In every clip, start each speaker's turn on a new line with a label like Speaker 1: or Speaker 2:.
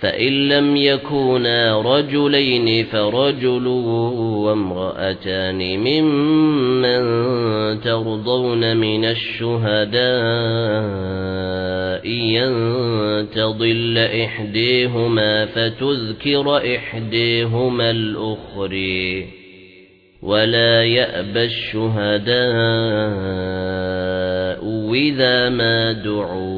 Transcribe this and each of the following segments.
Speaker 1: فإن لم يكونا رجلين فرجل وامرأتان ممن ترضون من الشهداء ينتضل إحديهما فتذكر إحديهما الأخرى ولا يأبى الشهداء إذا ما دعوا.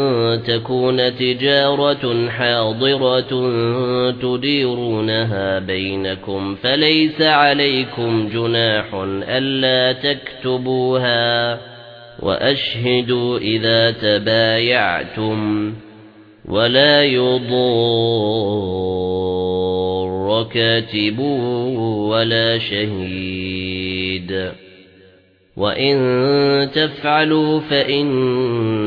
Speaker 1: تكون تجارة حاضرة تديرونها بينكم فليس عليكم جناح ألا تكتبوها وأشهدوا إذا تبايعتم ولا يضر كاتب ولا شهيد وَإِن تَفْعَلُوا